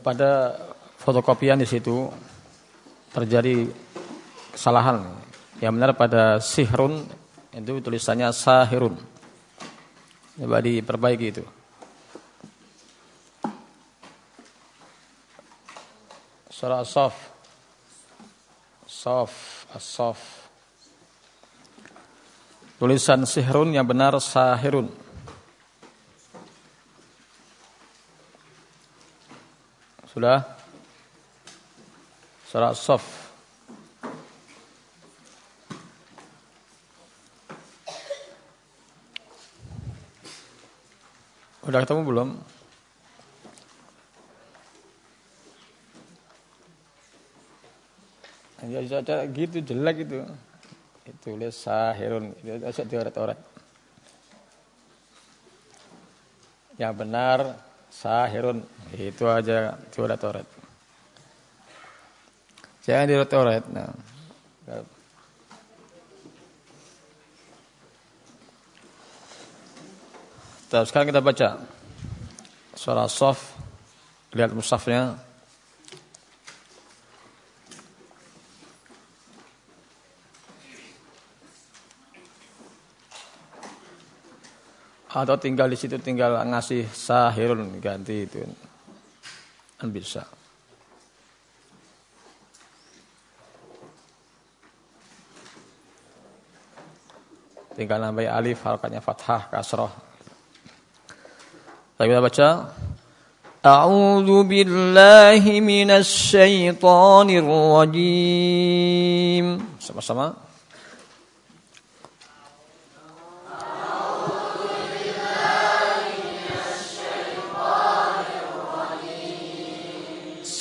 pada fotokopian di situ terjadi kesalahan. Yang benar pada sihrun itu tulisannya sahirun. Coba diperbaiki itu. Surah As-Saf. Saf, As-Saf. Tulisan sihrun yang benar sahirun. Sudah? Surah As-Saf. Udah ketemu belum? Ya ada gitu jelek itu. Itu tulis sahirun itu asal dioret-oret. Yang benar sahirun itu aja dioret-oret. Jangan dioret-oret. Nah. Terus sekarang kita baca surah Saf. Lihat musafnya. Atau tinggal di situ tinggal ngasih sahirun ganti itu. Kan bisa. Tinggal nambah alif harokatnya fathah kasroh. Tapi kita baca. A'udzu billahi minasy syaithanir rajim. Sama-sama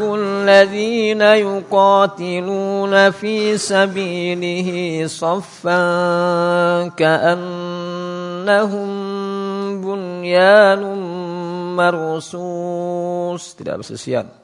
الذين يقاتلون في سبيله صفا كأنهم بنيان مرصوص. Tidak bersisian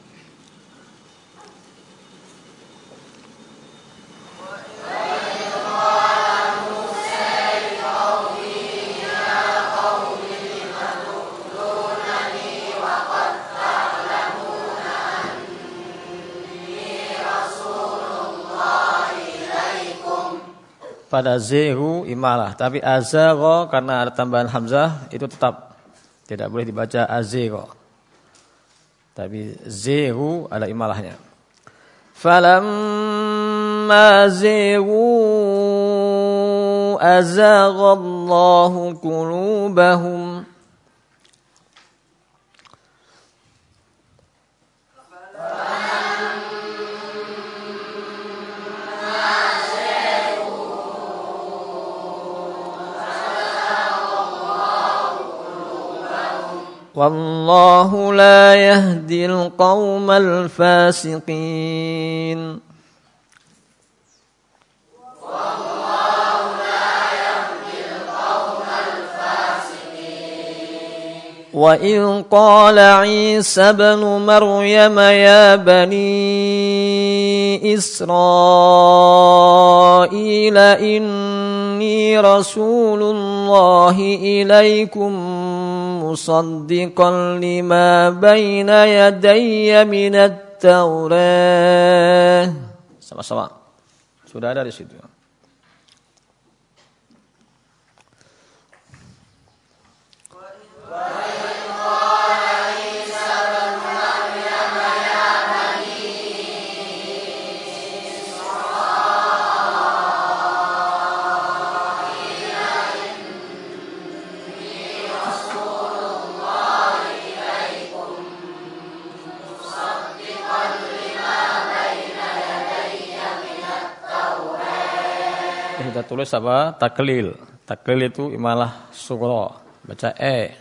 pada zehu imalah. Tapi azaro karena ada tambahan hamzah itu tetap tidak boleh dibaca azero. Tapi zehu ada imalahnya. Falamma zehu azagha Allahu والله لا يهدي القوم الفاسقين. وإذ قال عيسى ابن مريم يا بني إسرائيل إني رسول الله إليكم مصدقا لما بين يدي من التوراة sama-sama sudah ada di situ tulis apa? Taklil. Taklil itu imalah sugro. Baca E.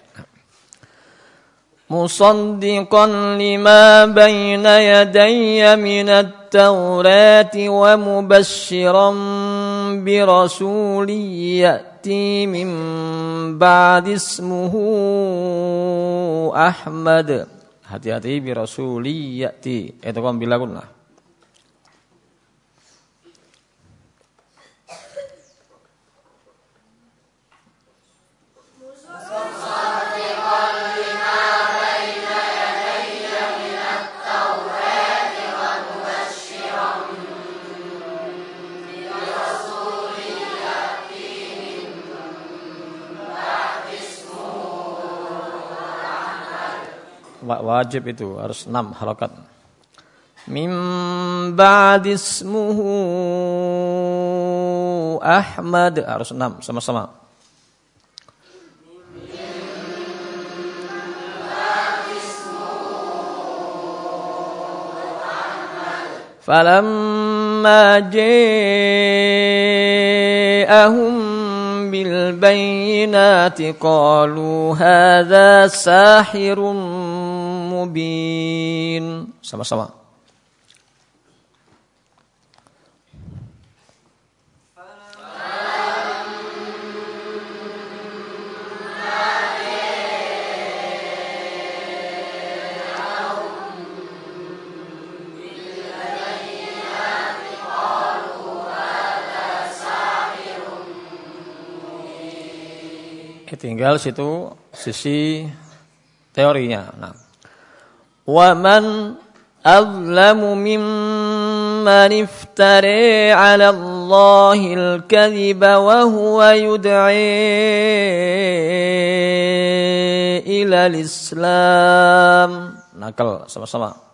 Musaddiqan lima bayna yadayya minat tawrati wa mubashiran bi rasuli ya'ti min ba'di ismuhu Ahmad. Hati-hati bi rasuli ya'ti. Itu kan bila kunna. wajib itu harus enam harokat. Mim ba'd ismuhu Ahmad harus enam sama-sama. فلما جاءهم بالبينات قالوا هذا ساحر mubin. Sama-sama. tinggal situ sisi teorinya. Nah, ومن أظلم ممن افتري على الله الكذب وهو يدعي إلى الإسلام. Nakal sama-sama.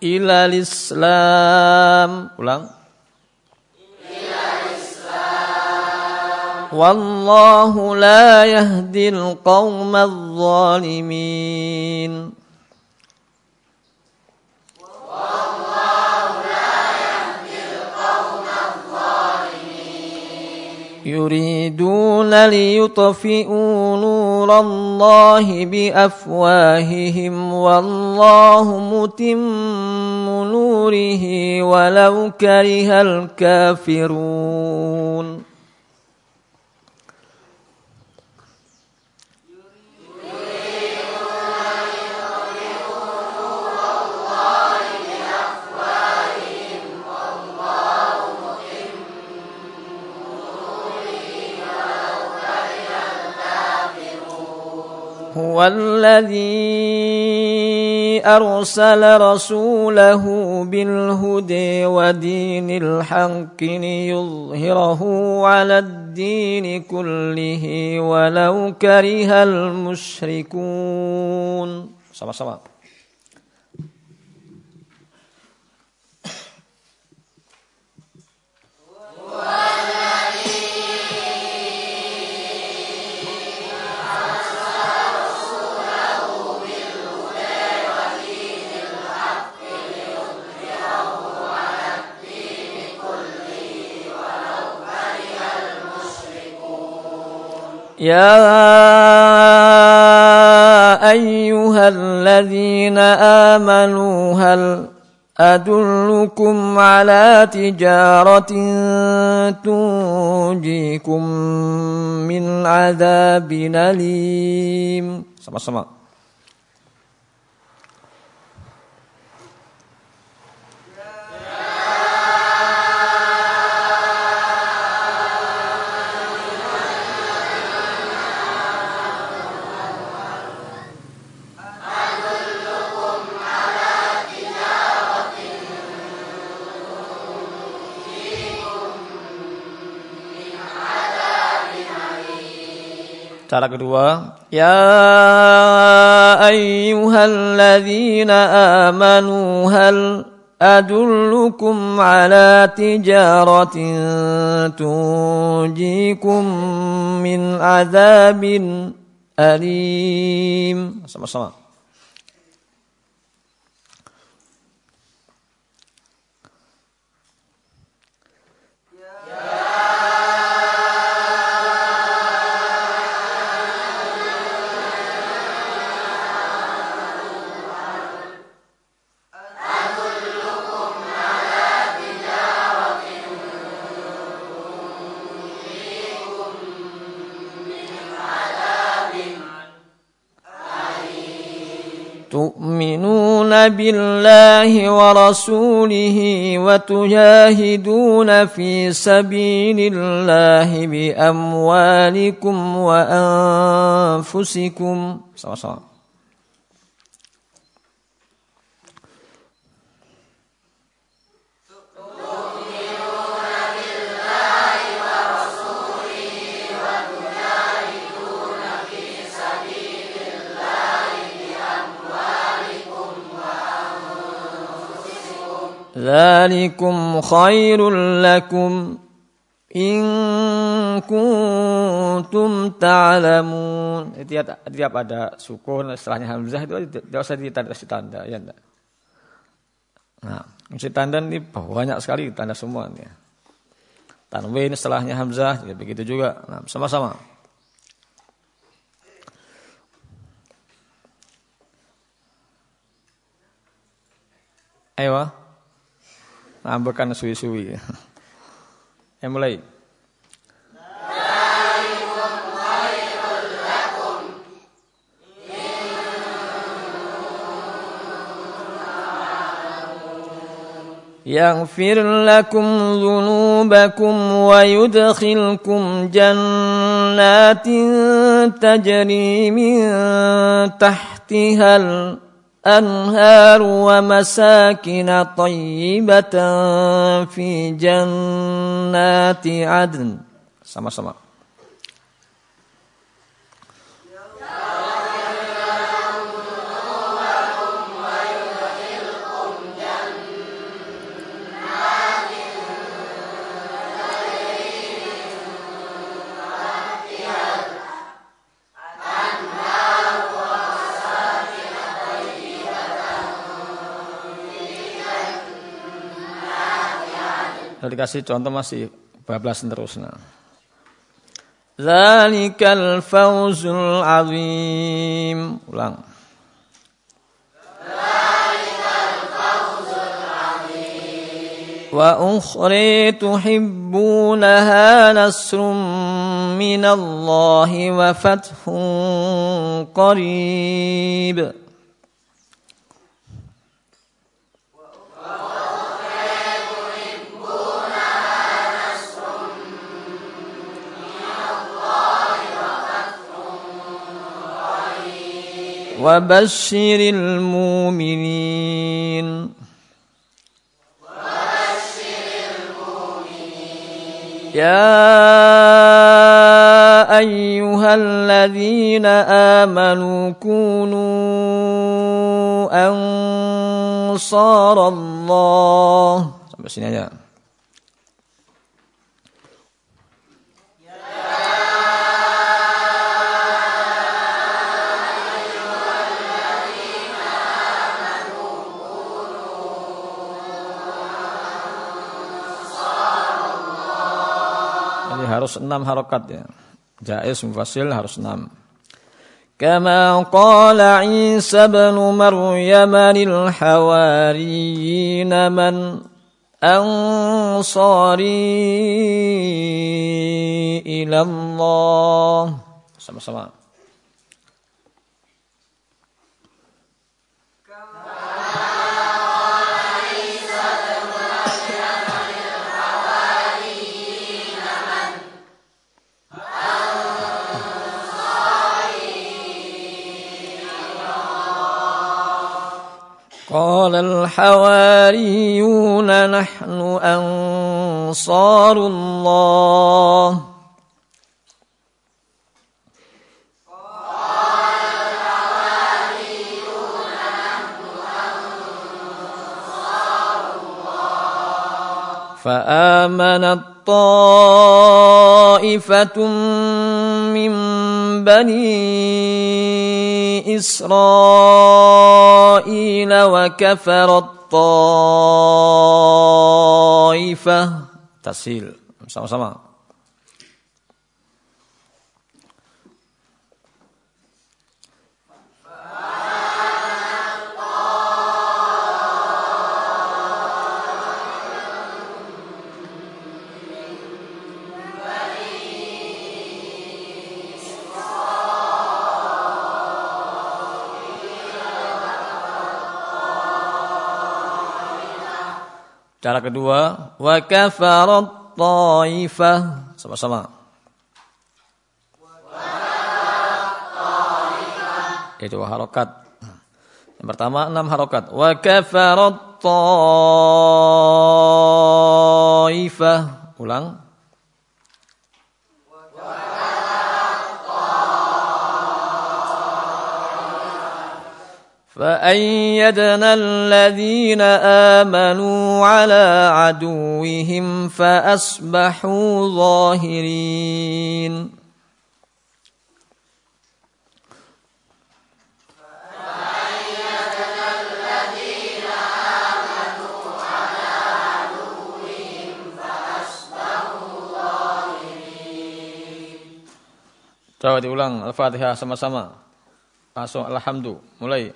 Ilal Islam. Ulang. Ilal Islam. Wallahu la yahdil qawmal zalimin. يريدون ليطفئوا نور الله بأفواههم والله متم نوره ولو كره الكافرون. هو الذي أرسل رسوله بالهدى ودين الحق ليظهره على الدين كله ولو كره المشركون. sama-sama يا أيها الذين آمنوا هل أدلكم على تجارة تنجيكم من عذاب أليم؟ sama-sama Cara kedua, ya ayyuhalladzina amanu hal adullukum ala tijaratin tunjikum min azabin alim. Sama-sama. تؤمنون بالله ورسوله وتجاهدون في سبيل الله بأموالكم وأنفسكم. sama-sama ذلكم خير لكم in kuntum ta'lamun. Tiap, tiap ada sukun setelahnya hamzah itu tidak usah ditanda tanda ya enggak. Nah, mesti tanda ini banyak sekali tanda semua nih. Tanwin setelahnya hamzah ya begitu juga. Nah, sama-sama. Ayo ambekan suwi-suwi. Yang mulai. يغفر لكم ذنوبكم ويدخلكم جنات تجري من تحتها الأرض أنهار ومساكن طيبة في جنات عدن sama-sama Kalau dikasih contoh masih bablasan terus. Nah. Zalikal fawzul azim. Ulang. وأخرى تحبونها نصر من الله وفتح قريب وبشر المؤمنين. يا أيها الذين آمنوا كونوا أنصار الله. aja harus enam harokat ya. Jais mufasil harus enam. كما قال عيسى بن مريم للحواريين من أنصاري إلى الله sama-sama قال الحواريون نحن أنصار الله. فآمنت طائفة من بني إسرائيل وكفر الطائفة. تسهيل sama-sama Cara kedua, wa kafarat taifah. Sama-sama. Itu harokat. Yang pertama enam harokat. Wa kafarat taifah. Ulang. فأيدنا الذين آمنوا على عدوهم فأصبحوا ظاهرين Coba diulang Al-Fatihah sama-sama. Langsung Alhamdulillah. Mulai.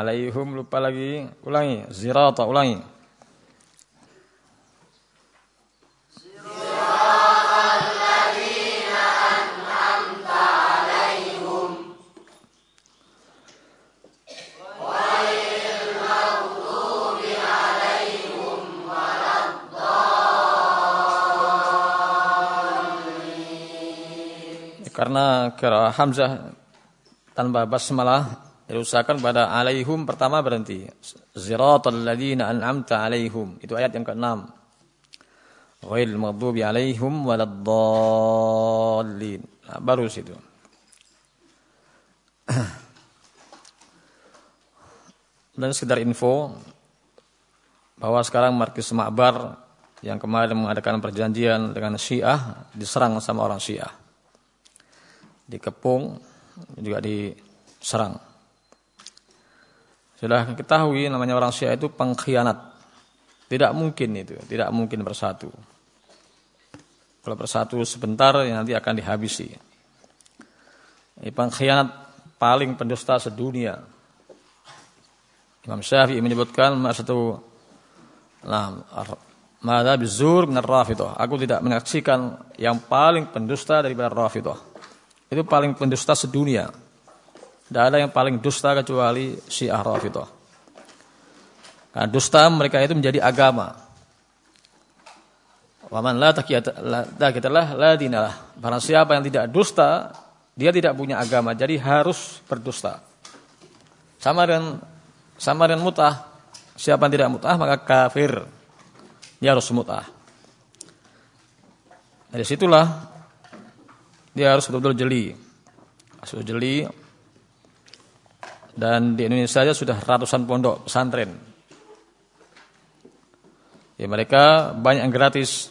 Alaihum lupa lagi. Ulangi. Zirata ulangi. Karena kira Hamzah tanpa basmalah diusahakan pada alaihum pertama berhenti. Ziratal ladzina an'amta alaihum. Itu ayat yang ke-6. Ghairil maghdubi alaihim waladdallin. Nah, baru situ. Dan sekedar info bahwa sekarang Markis Ma'bar yang kemarin mengadakan perjanjian dengan Syiah diserang sama orang Syiah. Dikepung juga diserang. Sudah ketahui namanya orang Syiah itu pengkhianat. Tidak mungkin itu, tidak mungkin bersatu. Kalau bersatu sebentar ya nanti akan dihabisi. Ini pengkhianat paling pendusta sedunia. Imam Syafi'i menyebutkan satu nah Mada bizur minar rafidah. Aku tidak menyaksikan yang paling pendusta daripada rafidah. Itu paling pendusta sedunia. Tidak ada yang paling dusta kecuali syiah rafidah. Karena dusta mereka itu menjadi agama. Waman la takitalah la dinalah. Barang siapa yang tidak dusta, dia tidak punya agama. Jadi harus berdusta. Sama dengan sama dengan mutah. Siapa yang tidak mutah maka kafir dia harus mut'ah. Dari situlah dia harus betul-betul jeli. Harus jeli. Dan di Indonesia saja sudah ratusan pondok pesantren. Ya mereka banyak yang gratis.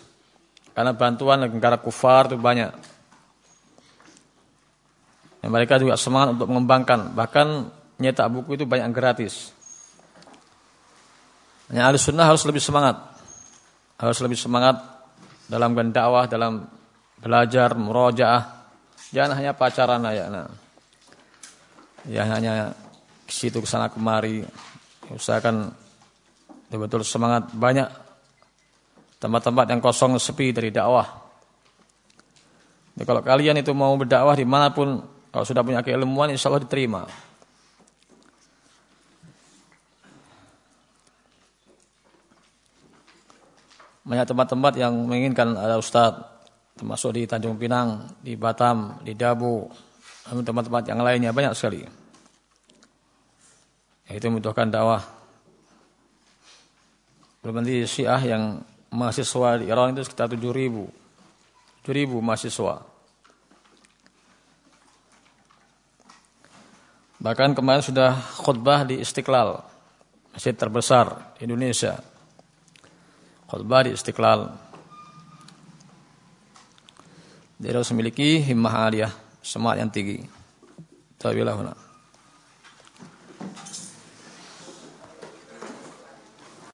Karena bantuan negara kufar itu banyak. Ya, mereka juga semangat untuk mengembangkan. Bahkan nyetak buku itu banyak yang gratis. Hanya ahli sunnah harus lebih semangat harus lebih semangat dalam dakwah, dalam belajar, murojaah. Jangan hanya pacaran aja. Nah. Ya hanya ke situ ke sana kemari. Usahakan betul-betul semangat banyak tempat-tempat yang kosong sepi dari dakwah. Jadi kalau kalian itu mau berdakwah di mana pun, kalau sudah punya keilmuan, insya Allah diterima. banyak tempat-tempat yang menginginkan ada ustaz termasuk di Tanjung Pinang, di Batam, di Dabu, tempat-tempat yang lainnya banyak sekali. Itu membutuhkan dakwah. Belum nanti Syiah yang mahasiswa di Iran itu sekitar 7 ribu. 7 ribu mahasiswa. Bahkan kemarin sudah khutbah di Istiqlal, masjid terbesar Indonesia khutbah di Istiqlal. Dia harus memiliki himmah aliyah, semangat yang tinggi. Tabilah